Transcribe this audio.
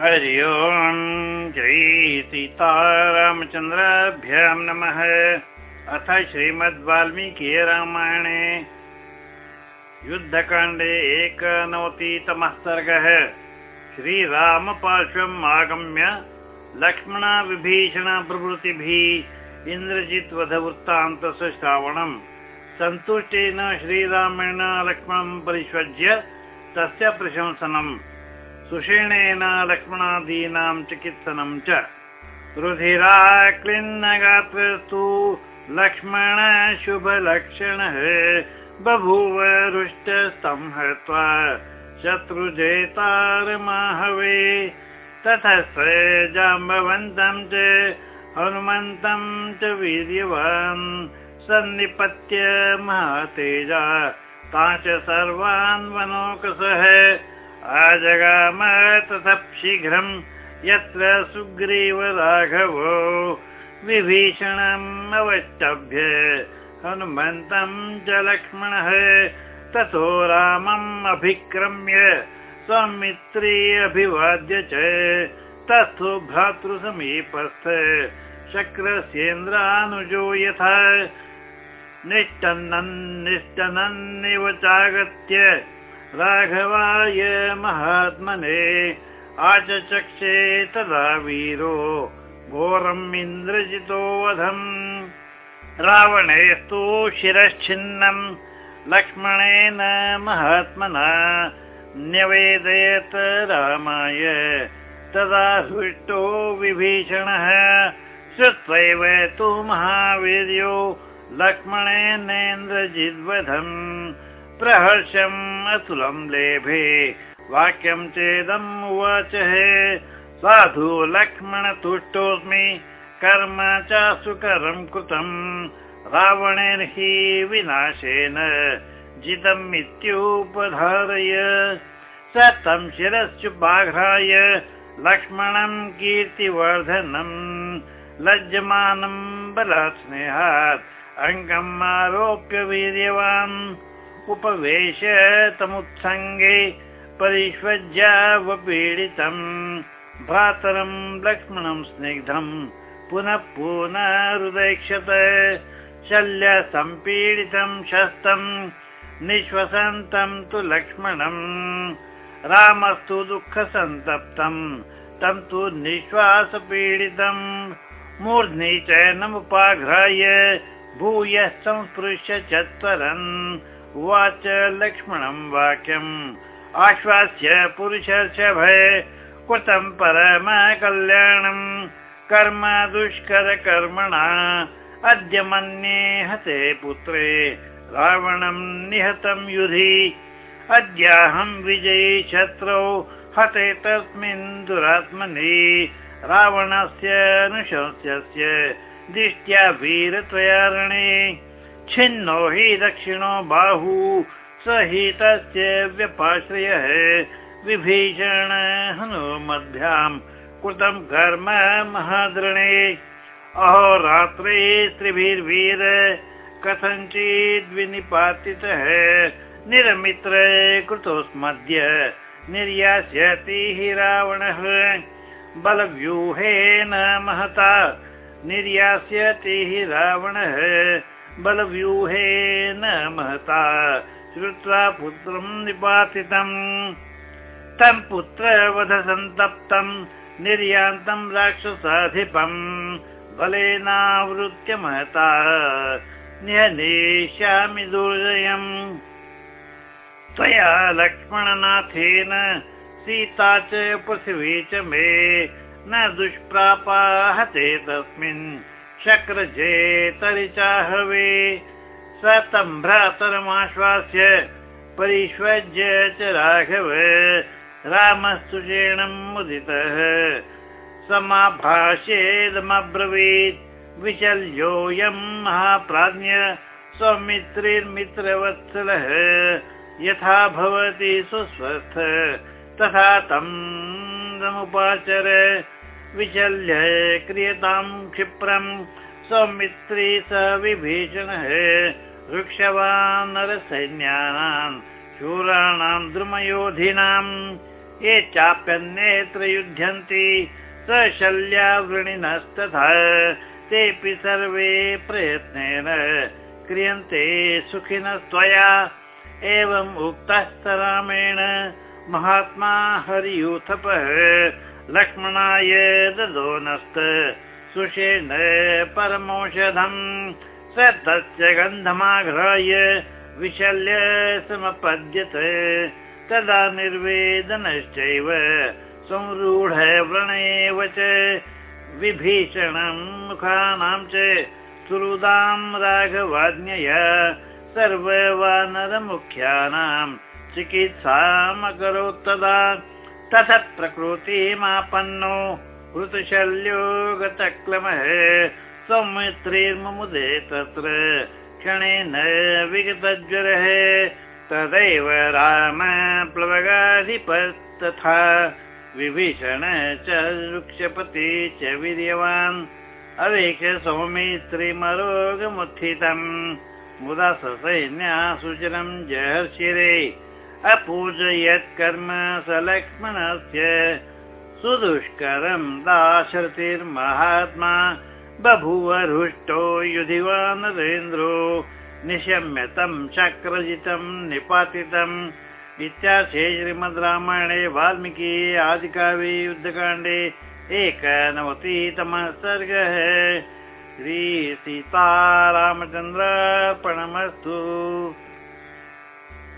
हरि ओम् जय सीतारामचन्द्राभ्यां नमः। अथ श्रीमद् वाल्मीकि रामायणे। युद्धकाण्डे एकनवतितमः सर्गः श्रीरामपार्श्वम् आगम्य लक्ष्मणविभीषणप्रभृतिभिः इन्द्रजित्वधवृत्तान्तस्य श्रावणम् सन्तुष्टेन श्रीरामेण लक्ष्मणं परिष्वज्य तस्य प्रशंसनम् सुषेणेन लक्ष्मणादीनां चिकित्सनं च। रुधिराक्लिन्नगात्रस्तु लक्ष्मण शुभलक्षणः बभूव रुष्टस्तं हत्वा शत्रुजेतारमाहवे ततः जाम्बवन्तं च हनुमन्तं च वीर्यवान् सन्निपत्य महातेजा। ता च सर्वान् वनोकसः आजगाम ततः शीघ्रम् यत्र सुग्रीव राघवो विभीषणम् अवष्टभ्य हनुमन्तं च लक्ष्मणः ततो रामम् अभिक्रम्य स्वमित्री अभिवाद्य च तस्थो भ्रातृसमीपस्थ शक्रस्येन्द्रानुजो यथा। निष्टन्निष्टनन्निव चागत्य राघवाय महात्मने आचचक्षे तदा वीरो घोरम् इन्द्रजितो वधम्। रावणेस्तु शिरश्छिन्नम् लक्ष्मणेन महात्मना न्यवेदयत् रामाय तदा हृष्टो विभीषणः। श्रुत्वैव तु महावीर्यो लक्ष्मणेनेन्द्रजिद्वधम् प्रहर्षम् अतुलम् लेभे। वाक्यं चेदम् उवाच साधु लक्ष्मण तुष्टोऽस्मि। कर्म च सुकरं कृतम्। रावणेन हि विनाशेन जितम् इत्युपधारय स तं शिरश्चुपाघ्राय लक्ष्मणं कीर्तिवर्धनम्। लज्जमानं बलात् स्नेहात्। अङ्गम् आरोप्य वीर्यवान् उपवेश तमुत्सङ्गे परिष्वज्यावपीडितम् भ्रातरं लक्ष्मणं स्निग्धम् पुनः पुनरुदैक्षत शल्य सम्पीडितं शस्तम् निःश्वसन्तं तु लक्ष्मणम् रामस्तु दुःखसन्तप्तम् तं तु निःश्वासपीडितम् मूर्ध्नि च नमुपाघ्राय भूयः संस्पृश्य चत्वरन् उवाच लक्ष्मणं वाक्यम्। आश्वास्य पुरुषर्षभय कृतं परम कल्याणम् कर्म दुष्करकर्मणा अद्य मन्ये हते पुत्रे। रावणं निहतं युधि। अद्याहं विजयी शत्रौ हते तस्मिन् दुरात्मनि। रावणस्य अनुशंस्यस्य दृष्ट्या वीरत्वयारणे छिन्नो हि दक्षिणो बाहू, स हि तस्य व्यपाश्रयः। विभीषण हनुमद्भ्याम् कृतं कर्म महाद्रणे। अहोरात्रे त्रिभिर्वीर कथञ्चिद्विनिपातितः निरमित्र कृतोस्मद्य, निर्यास्यति हि रावणः। बलव्यूहेन महता, निर्यास्यति हि रावणः। बलव्यूहेन महता श्रुत्वा पुत्रं निपातितम्। तं पुत्रवधसन्तप्तम् निर्यान्तं राक्षसाधिपम्। बलेनावृत्य महता न्यनेष्यामि दुर्जयम्। त्वया लक्ष्मणनाथेन सीता च पृथिवी च मे न दुष्प्रापा हते तस्मिन् शक्रजे तरि चाहवे। स तं भ्रातरमाश्वास्य परिष्वज्य च राघव। रामस्तुषेणम् मुदितः। समाभाष्येदमब्रवीत् विचल्योऽयम् महाप्राज्ञ स्वमित्रिर्मित्रवत्सलः यथा भवति सुस्वस्थ। तथा तं समुपाचर विचल्य क्रियतां क्षिप्रम् स्वमित्री स विभीषणः वृक्षवान् नरसैन्यानां शूराणां द्रुमयोधिनां। ये चाप्यन्येत्र युध्यन्ति स शल्यावृणिनस्तथा तेऽपि सर्वे प्रयत्नेन क्रियन्ते सुखिनस्त्वया एवम् उक्तः रामेण महात्मा हरियूथपः लक्ष्मणाय ददोनस्त सुषेण परमौषधम् स तस्य गन्धमाघ्राय विशल्य समपद्यत। तदा निर्वेदनश्चैव संरूढ व्रणेव च। विभीषणम् मुखानां च सुहृदां राघवाज्ञया सर्ववानरमुख्यानाम् चिकित्सामकरोत्तदा तथ प्रकृतिमापन्नो ऋतुशल्यो गतक्लमः सौमित्रीर्मुदे तत्र क्षणेन विगतज्वरः तदैव राम प्लवगाधिपस्तथा विभीषण च वृक्षपति च वीर्यवान् अवेक्ष सौमित्रीमरोगमुत्थितम् मुदा ससैन्यासुचरम् जहर्षिरे अपूजयत् कर्म स लक्ष्मणस्य सुदुष्करम् दाशरथिर्महात्मा बभूव हृष्टो युधिवा नरेन्द्रो निशम्य तं चक्रजितम् निपातितम्। इत्याशे श्रीमद् रामायणे वाल्मीकि आदिकाव्ये युद्धकाण्डे एकनवतितमः सर्गः। श्रीसीतारामचन्द्रार्पणमस्तु